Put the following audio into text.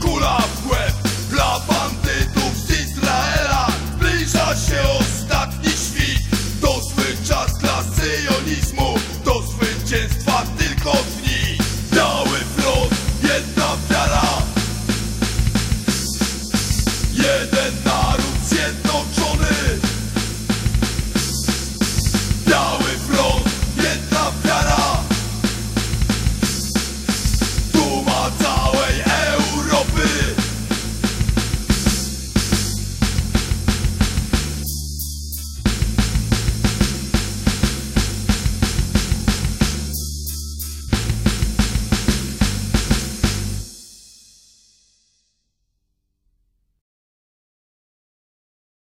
Kula